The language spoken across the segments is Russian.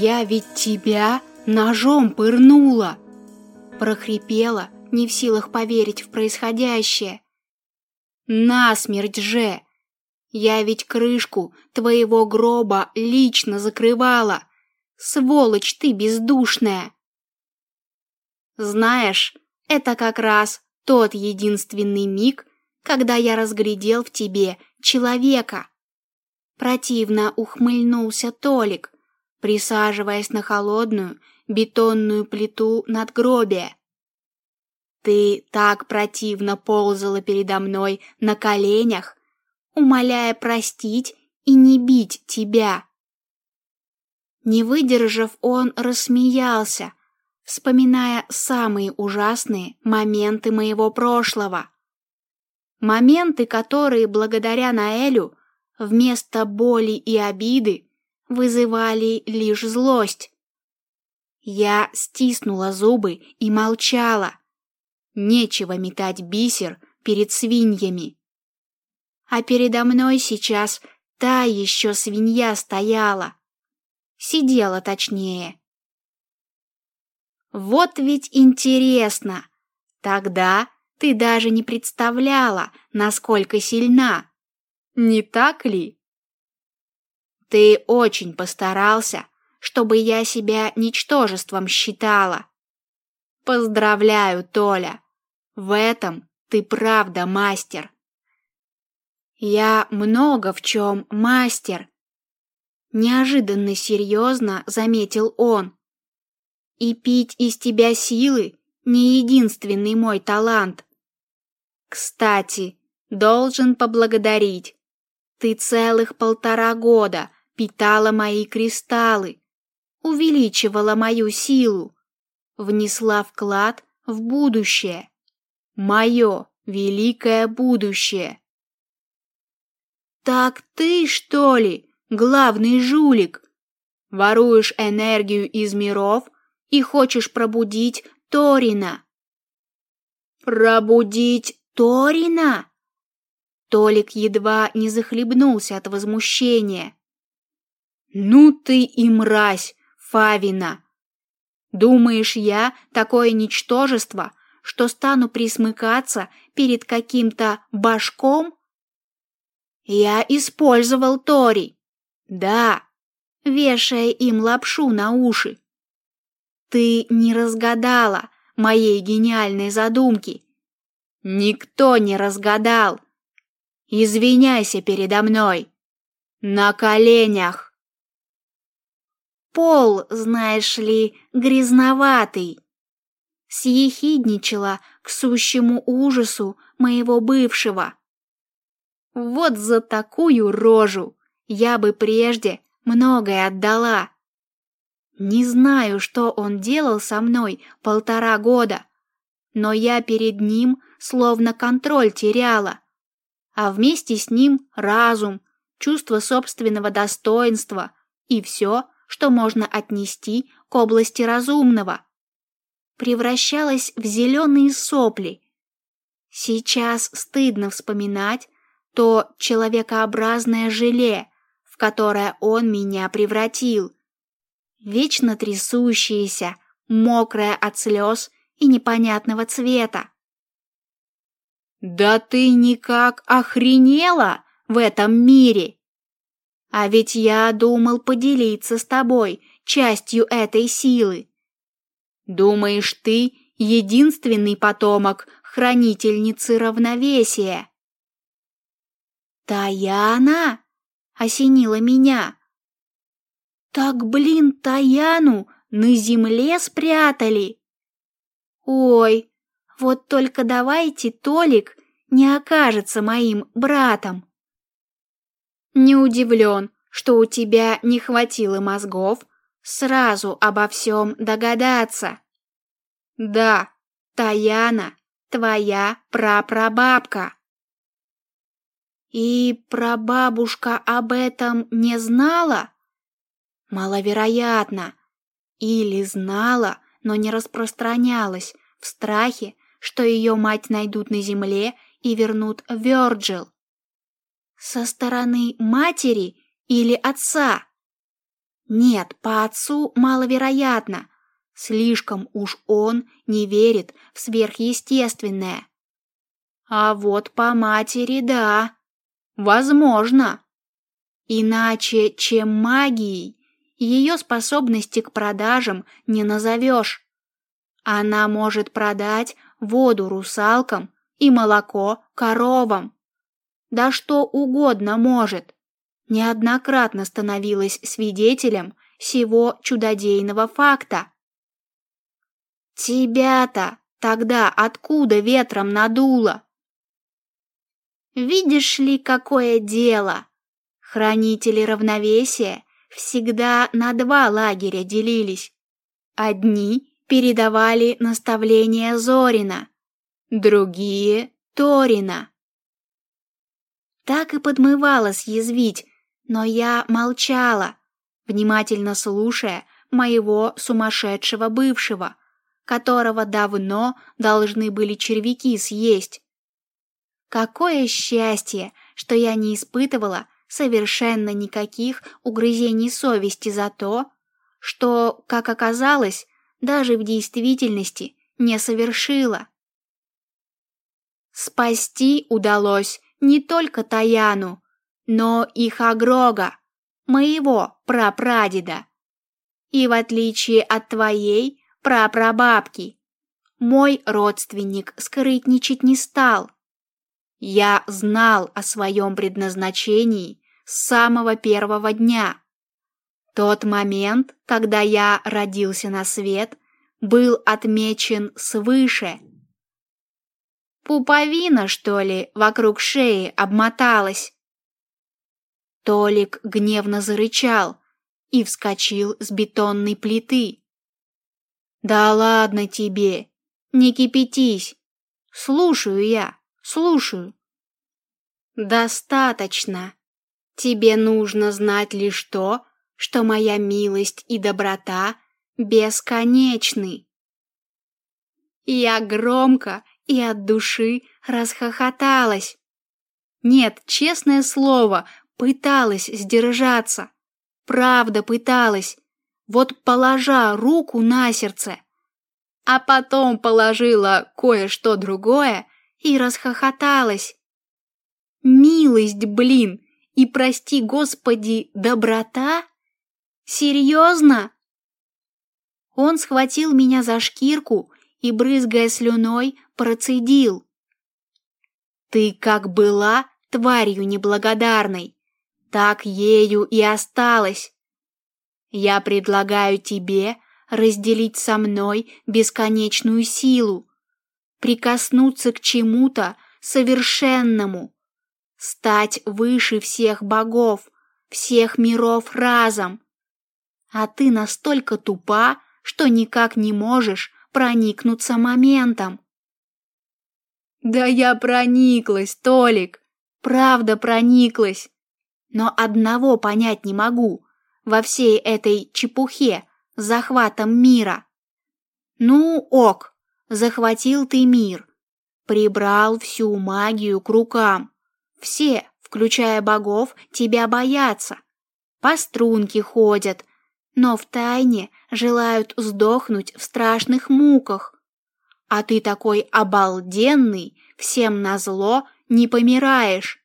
Я ведь тебя ножом пырнула!» Прохрипела, не в силах поверить в происходящее. «Насмерть же! Я ведь крышку твоего гроба лично закрывала! Сволочь ты бездушная!» Знаешь, это как раз тот единственный миг, когда я разглядел в тебе человека. Противно ухмыльнулся Толик, присаживаясь на холодную бетонную плиту надгробия. Ты так противно ползала передо мной на коленях, умоляя простить и не бить тебя. Не выдержав, он рассмеялся, вспоминая самые ужасные моменты моего прошлого. Моменты, которые благодаря Наэлю вместо боли и обиды вызывали лишь злость. Я стиснула зубы и молчала. Нечего метать бисер перед свиньями. А передо мной сейчас та еще свинья стояла. Сидела точнее. Вот ведь интересно. Тогда ты даже не представляла, насколько сильна. Не так ли? Ты очень постарался, чтобы я себя ничтожеством считала. Поздравляю, Толя. В этом ты правда мастер. Я много в чем мастер. Неожиданно серьезно заметил он. И пить из тебя силы не единственный мой талант. Кстати, должен поблагодарить. Ты целых полтора года питала мои кристаллы, увеличивала мою силу, внесла вклад в будущее. Мое великое будущее. Так ты, что ли, главный жулик? Воруешь энергию из миров и хочешь пробудить Торина. Пробудить Торина? Толик едва не захлебнулся от возмущения. Ну ты и мразь, Фавина. Думаешь, я такое ничтожество, что стану присмыкаться перед каким-то башком? Я использовал Тори. Да, вешая им лапшу на уши. Ты не разгадала моей гениальной задумки. Никто не разгадал. Извиняйся передо мной. На коленях. Пол, знаешь ли, грязноватый. Съехидничала к сущему ужасу моего бывшего. Вот за такую рожу я бы прежде многое отдала. Не знаю, что он делал со мной полтора года, но я перед ним словно контроль теряла, а вместе с ним разум, чувство собственного достоинства и все, что можно отнести к области разумного. Превращалась в зеленые сопли. Сейчас стыдно вспоминать то человекообразное желе, в которое он меня превратил вечно трясущаяся, мокрая от слез и непонятного цвета. «Да ты никак охренела в этом мире! А ведь я думал поделиться с тобой частью этой силы. Думаешь, ты единственный потомок хранительницы равновесия?» «Таяна!» — осенила меня. Так, блин, Таяну на земле спрятали. Ой, вот только давайте Толик не окажется моим братом. Не удивлен, что у тебя не хватило мозгов сразу обо всем догадаться. Да, Таяна, твоя прапрабабка. И прабабушка об этом не знала? Маловероятно. Или знала, но не распространялась в страхе, что ее мать найдут на земле и вернут Вёрджил. Со стороны матери или отца? Нет, по отцу маловероятно. Слишком уж он не верит в сверхъестественное. А вот по матери да. Возможно. Иначе, чем магией, ее способности к продажам не назовешь. Она может продать воду русалкам и молоко коровам. Да что угодно может. Неоднократно становилась свидетелем сего чудодейного факта. Тебя-то тогда откуда ветром надуло? Видишь ли, какое дело? Хранители равновесия всегда на два лагеря делились. Одни передавали наставления Зорина, другие — Торина. Так и подмывало съязвить, но я молчала, внимательно слушая моего сумасшедшего бывшего, которого давно должны были червяки съесть. Какое счастье, что я не испытывала совершенно никаких угрызений совести за то, что, как оказалось, даже в действительности не совершила. Спасти удалось не только Таяну, но и Хагрога, моего прапрадеда. И в отличие от твоей прапрабабки, мой родственник скрытничать не стал. Я знал о своем предназначении с самого первого дня. Тот момент, когда я родился на свет, был отмечен свыше. Пуповина, что ли, вокруг шеи обмоталась. Толик гневно зарычал и вскочил с бетонной плиты. «Да ладно тебе, не кипятись. Слушаю я, слушаю». «Достаточно. Тебе нужно знать лишь то, что моя милость и доброта бесконечны». Я громко и от души расхохоталась. Нет, честное слово, пыталась сдержаться. Правда пыталась. Вот положа руку на сердце. А потом положила кое-что другое и расхохоталась. Милость, блин, и прости, Господи, доброта? Серьезно? Он схватил меня за шкирку и, брызгая слюной, процедил. Ты как была тварью неблагодарной, так ею и осталась. Я предлагаю тебе разделить со мной бесконечную силу, прикоснуться к чему-то совершенному, стать выше всех богов, всех миров разом. А ты настолько тупа, что никак не можешь проникнуться моментом. Да я прониклась, Толик, правда прониклась. Но одного понять не могу во всей этой чепухе захватом мира. Ну, ок, захватил ты мир, прибрал всю магию к рукам. Все, включая богов, тебя боятся. По струнке ходят, но в тайне желают сдохнуть в страшных муках. А ты такой обалденный, всем назло не помираешь.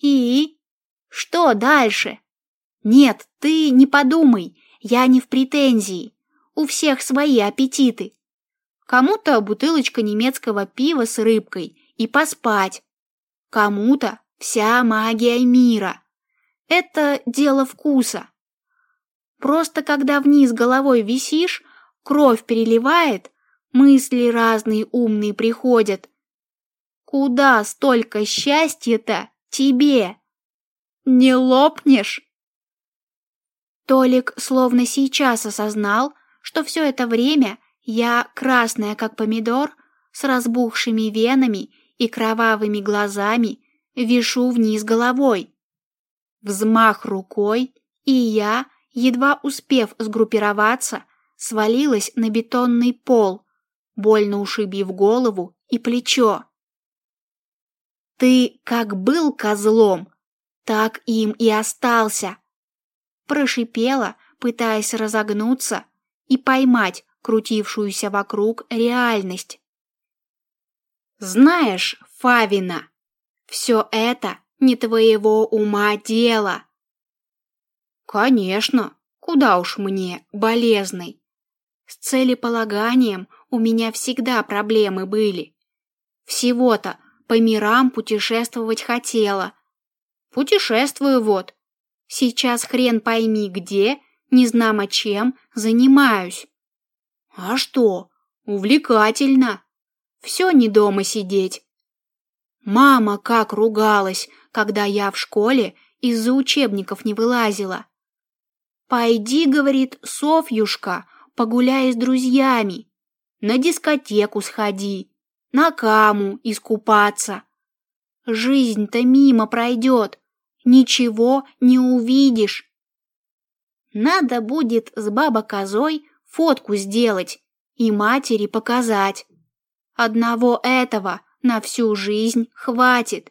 И что дальше? Нет, ты не подумай, я не в претензии. У всех свои аппетиты. Кому-то бутылочка немецкого пива с рыбкой и поспать. Кому-то вся магия мира. Это дело вкуса. Просто когда вниз головой висишь, кровь переливает, мысли разные умные приходят. Куда столько счастья-то тебе? Не лопнешь? Толик словно сейчас осознал, что все это время я, красная как помидор, с разбухшими венами и кровавыми глазами, вишу вниз головой. Взмах рукой, и я, едва успев сгруппироваться, свалилась на бетонный пол, больно ушибив голову и плечо. Ты как был козлом, так им и остался. прошипела, пытаясь разогнуться и поймать крутившуюся вокруг реальность. Знаешь, Фавина, все это не твоего ума дело. Конечно, куда уж мне, болезный. С целеполаганием у меня всегда проблемы были. Всего-то по мирам путешествовать хотела. Путешествую вот. Сейчас хрен пойми где, не знамо чем, занимаюсь. А что, увлекательно. Все не дома сидеть. Мама как ругалась, когда я в школе из-за учебников не вылазила. «Пойди, — говорит, — Софьюшка, погуляй с друзьями, на дискотеку сходи, на каму искупаться. Жизнь-то мимо пройдет, ничего не увидишь. Надо будет с баба-козой фотку сделать и матери показать. Одного этого на всю жизнь хватит.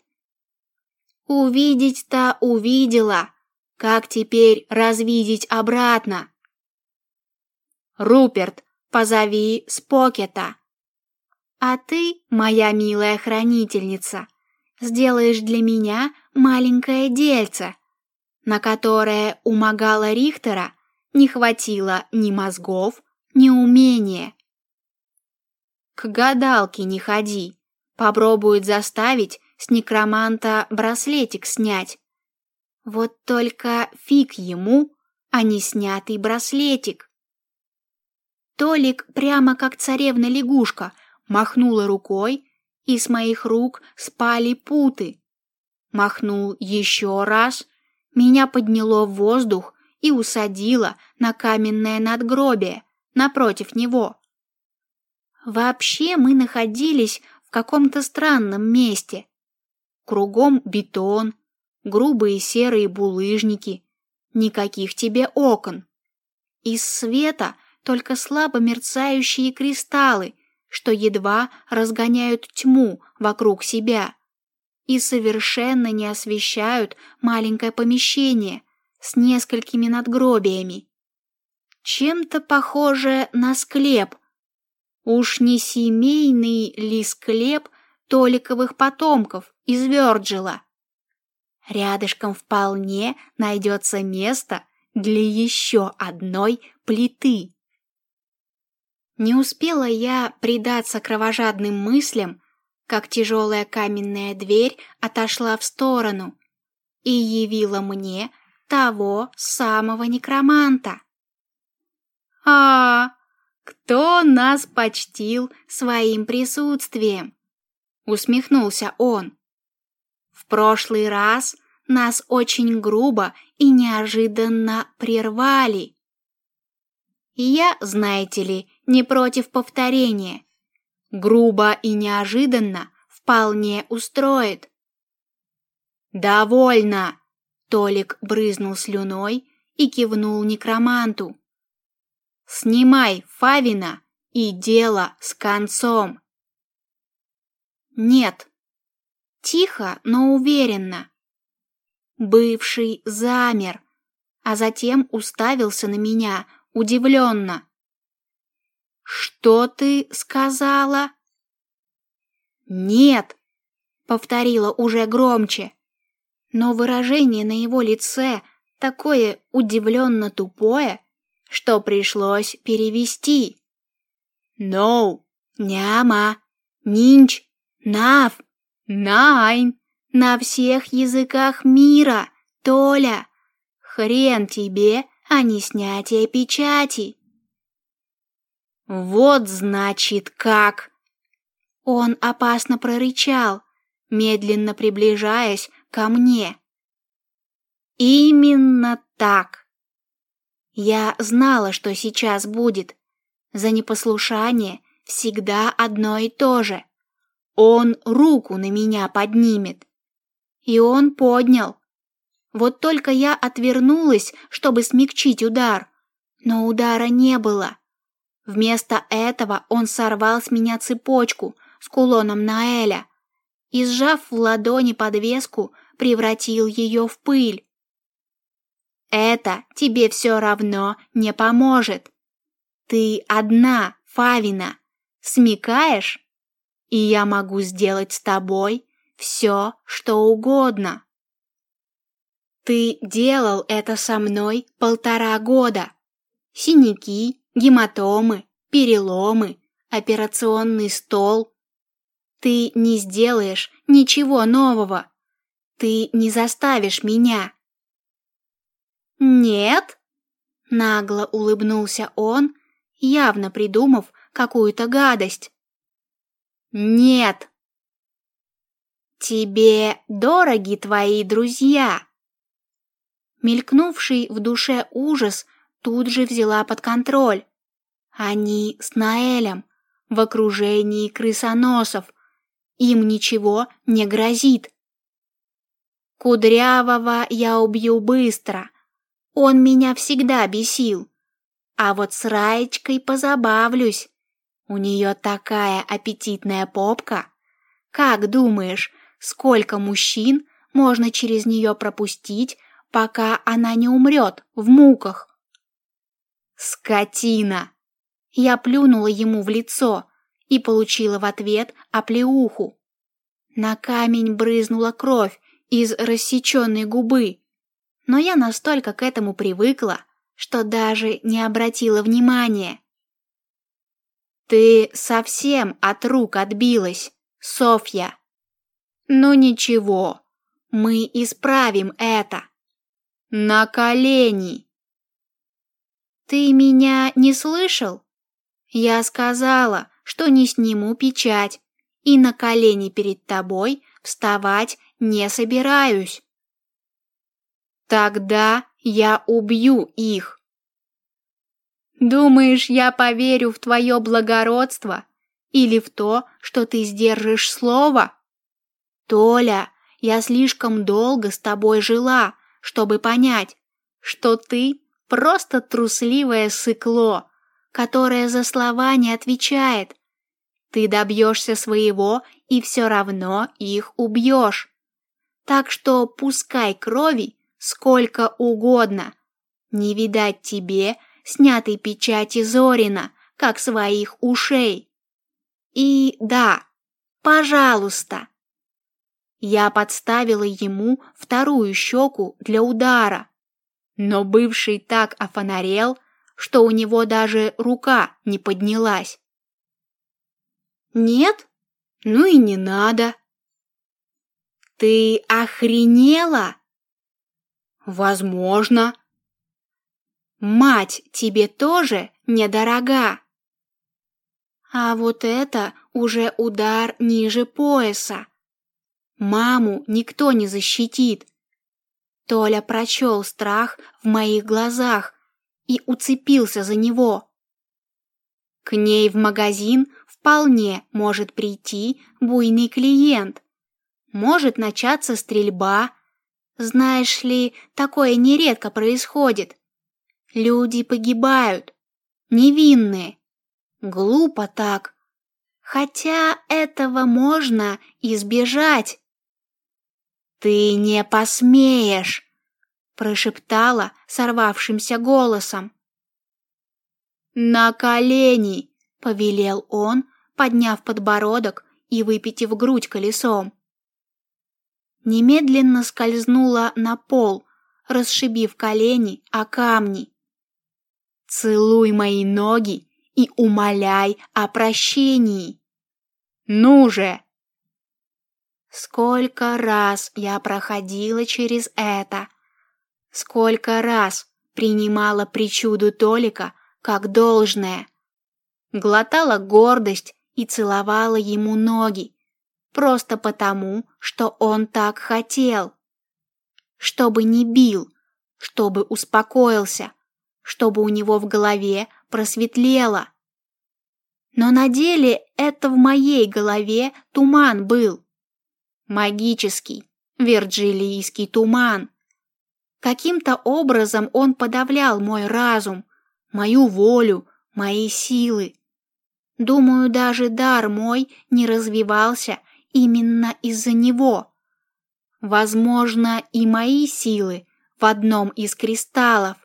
Увидеть-то увидела, как теперь развидеть обратно? Руперт, позови Спокета. А ты, моя милая хранительница, сделаешь для меня маленькое дельце, на которое у Магала Рихтера не хватило ни мозгов, ни умения. К гадалке не ходи. Попробует заставить с некроманта браслетик снять. Вот только фиг ему, а не снятый браслетик. Толик прямо как царевна-лягушка махнула рукой, и с моих рук спали путы. Махнул еще раз, меня подняло в воздух и усадило на каменное надгробие напротив него. Вообще мы находились в каком-то странном месте. Кругом бетон, грубые серые булыжники, никаких тебе окон. Из света только слабо мерцающие кристаллы, что едва разгоняют тьму вокруг себя и совершенно не освещают маленькое помещение с несколькими надгробиями. Чем-то похоже на склеп Уж не семейный ли склеп Толиковых потомков из Вёрджила? Рядышком вполне найдется место для еще одной плиты. Не успела я предаться кровожадным мыслям, как тяжелая каменная дверь отошла в сторону и явила мне того самого некроманта. А, кто нас почтил своим присутствием? Усмехнулся он. В прошлый раз нас очень грубо и неожиданно прервали. Я, знаете ли, не против повторения. Грубо и неожиданно вполне устроит. «Довольно!» — Толик брызнул слюной и кивнул некроманту. Снимай Фавина и дело с концом. Нет. Тихо, но уверенно. Бывший замер, а затем уставился на меня удивленно. «Что ты сказала?» «Нет», — повторила уже громче, но выражение на его лице такое удивленно тупое, что пришлось перевести. «No», «Няма», «Нинч», «Нав», «Найн» на всех языках мира, Толя. Хрен тебе, а не снятие печати. Вот значит как. Он опасно прорычал, медленно приближаясь ко мне. Именно так. Я знала, что сейчас будет. За непослушание всегда одно и то же. Он руку на меня поднимет. И он поднял. Вот только я отвернулась, чтобы смягчить удар. Но удара не было. Вместо этого он сорвал с меня цепочку с кулоном Наэля и, сжав в ладони подвеску, превратил ее в пыль. Это тебе все равно не поможет. Ты одна, Фавина, смекаешь? И я могу сделать с тобой все, что угодно. Ты делал это со мной полтора года. Синяки, гематомы, переломы, операционный стол. Ты не сделаешь ничего нового. Ты не заставишь меня. Нет? Нагло улыбнулся он, явно придумав какую-то гадость. Нет. Тебе дороги твои друзья. Мелькнувший в душе ужас тут же взяла под контроль. Они с Наэлем в окружении крысоносов. Им ничего не грозит. Кудрявого я убью быстро. Он меня всегда бесил. А вот с Раечкой позабавлюсь. У нее такая аппетитная попка. Как думаешь, сколько мужчин можно через нее пропустить, пока она не умрет в муках? Скотина! Я плюнула ему в лицо и получила в ответ оплеуху. На камень брызнула кровь из рассеченной губы, но я настолько к этому привыкла, что даже не обратила внимания. Ты совсем от рук отбилась, Софья. Ну ничего, мы исправим это. На колени. Ты меня не слышал? Я сказала, что не сниму печать и на колени перед тобой вставать не собираюсь. Тогда я убью их. Думаешь, я поверю в твое благородство или в то, что ты сдержишь слово? Толя, я слишком долго с тобой жила, чтобы понять, что ты просто трусливое сыкло, которое за слова не отвечает. Ты добьешься своего и все равно их убьешь. Так что пускай крови сколько угодно. Не видать тебе снятой печати Зорина, как своих ушей. И да, пожалуйста. Я подставила ему вторую щеку для удара, но бывший так офонарел, что у него даже рука не поднялась. Нет? Ну и не надо. Ты охренела? Возможно. Мать тебе тоже недорога. А вот это уже удар ниже пояса. Маму никто не защитит. Толя прочел страх в моих глазах и уцепился за него. К ней в магазин вполне может прийти буйный клиент. Может начаться стрельба. Знаешь ли, такое нередко происходит. Люди погибают. Невинные. Глупо так. Хотя этого можно избежать. Ты не посмеешь, прошептала сорвавшимся голосом. На колени, повелел он, подняв подбородок и выпитив грудь колесом. Немедленно скользнула на пол, расшибив колени о камни. Целуй мои ноги и умоляй о прощении. Ну же! Сколько раз я проходила через это, сколько раз принимала причуду Толика как должное глотала гордость и целовала ему ноги, просто потому, что он так хотел. Чтобы не бил, чтобы успокоился, чтобы у него в голове просветлело. Но на деле это в моей голове туман был. Магический, вирджилийский туман. Каким-то образом он подавлял мой разум, мою волю, мои силы. Думаю, даже дар мой не развивался именно из-за него. Возможно, и мои силы в одном из кристаллов.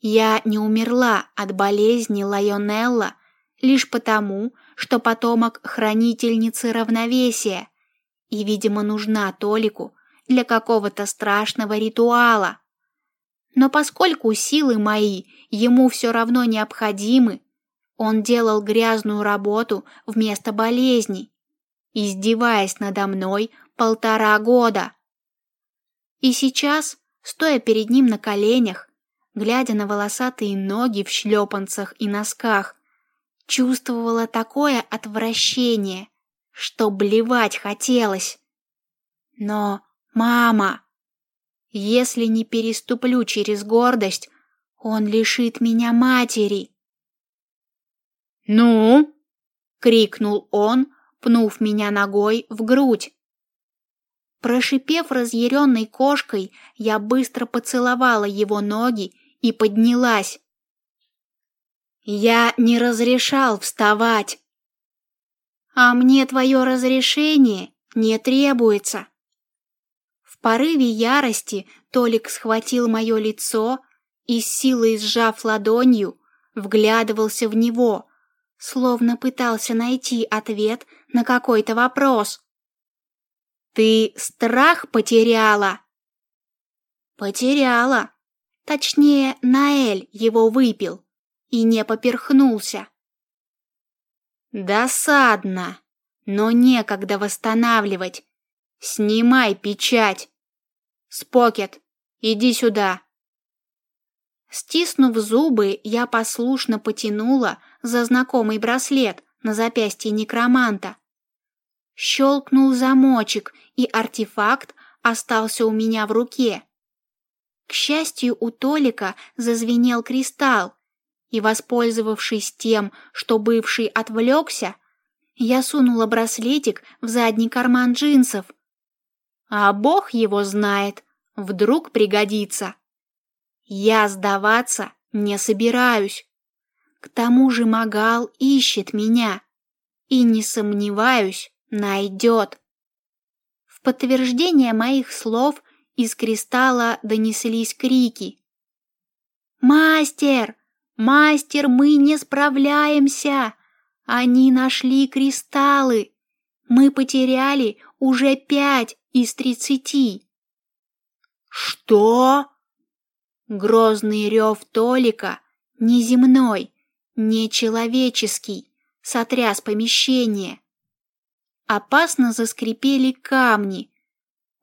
Я не умерла от болезни Лайонелла лишь потому, что потомок хранительницы равновесия и, видимо, нужна Толику для какого-то страшного ритуала. Но поскольку силы мои ему все равно необходимы, он делал грязную работу вместо болезней, издеваясь надо мной полтора года. И сейчас, стоя перед ним на коленях, глядя на волосатые ноги в шлепанцах и носках, чувствовала такое отвращение, что блевать хотелось. Но, мама, если не переступлю через гордость, он лишит меня матери. «Ну?» — крикнул он, пнув меня ногой в грудь. Прошипев разъяренной кошкой, я быстро поцеловала его ноги и поднялась. Я не разрешал вставать. А мне твое разрешение не требуется. В порыве ярости Толик схватил мое лицо и силой сжав ладонью, вглядывался в него, словно пытался найти ответ на какой-то вопрос. Ты страх потеряла? Потеряла. Точнее, Наэль его выпил и не поперхнулся. Досадно, но некогда восстанавливать. Снимай печать. Спокет, иди сюда. Стиснув зубы, я послушно потянула за знакомый браслет на запястье некроманта. Щелкнул замочек, и артефакт остался у меня в руке. К счастью, у Толика зазвенел кристалл, и, воспользовавшись тем, что бывший отвлекся, я сунула браслетик в задний карман джинсов. А бог его знает, вдруг пригодится. Я сдаваться не собираюсь. К тому же Магал ищет меня и, не сомневаюсь, найдет. В подтверждение моих слов из кристалла донеслись крики. «Мастер! Мастер, мы не справляемся! Они нашли кристаллы! Мы потеряли уже пять из тридцати!» «Что?» Грозный рев Толика, неземной, нечеловеческий, сотряс помещение. Опасно заскрипели камни.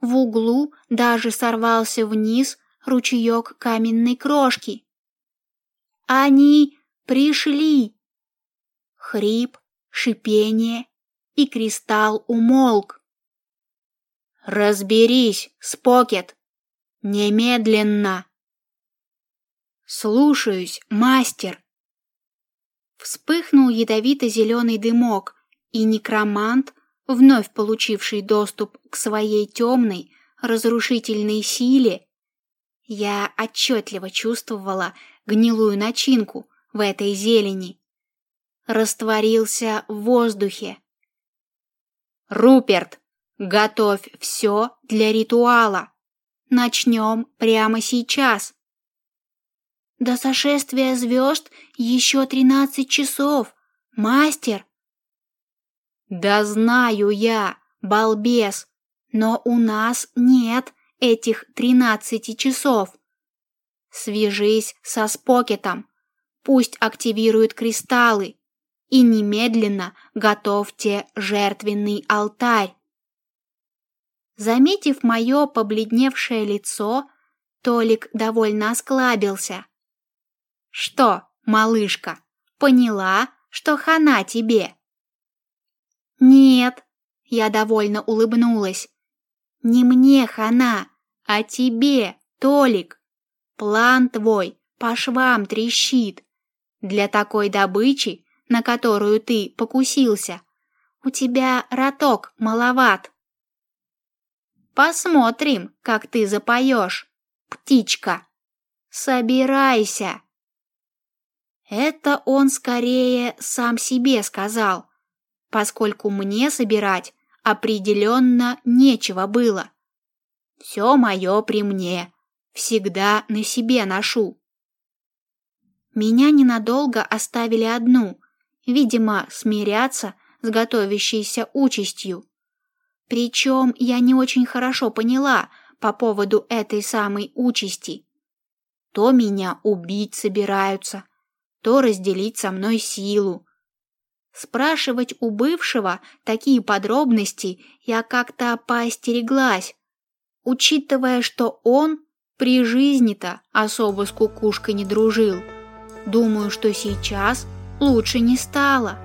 В углу даже сорвался вниз ручеек каменной крошки. Они пришли! Хрип, шипение, и кристалл умолк. «Разберись, Спокет! Немедленно!» «Слушаюсь, мастер!» Вспыхнул ядовито-зеленый дымок, и некромант, вновь получивший доступ к своей темной, разрушительной силе, я отчетливо чувствовала гнилую начинку в этой зелени. Растворился в воздухе. «Руперт, готовь все для ритуала. Начнем прямо сейчас». «До сошествия звезд еще тринадцать часов, мастер!» «Да знаю я, балбес, но у нас нет этих тринадцати часов. Свяжись со Спокетом, пусть активирует кристаллы и немедленно готовьте жертвенный алтарь. Заметив мое побледневшее лицо, Толик довольно осклабился. Что, малышка, поняла, что хана тебе? Нет, я довольно улыбнулась. Не мне хана, а тебе, Толик. План твой по швам трещит. Для такой добычи, на которую ты покусился, у тебя роток маловат. Посмотрим, как ты запоешь, птичка. Собирайся. Это он скорее сам себе сказал, поскольку мне собирать определенно нечего было. Все мое при мне, всегда на себе ношу. Меня ненадолго оставили одну, видимо, смиряться с готовящейся участью. Причем я не очень хорошо поняла по поводу этой самой участи. То меня убить собираются, то разделить со мной силу. Спрашивать у бывшего такие подробности я как-то поостереглась, учитывая, что он при жизни-то особо с кукушкой не дружил. Думаю, что сейчас лучше не стало.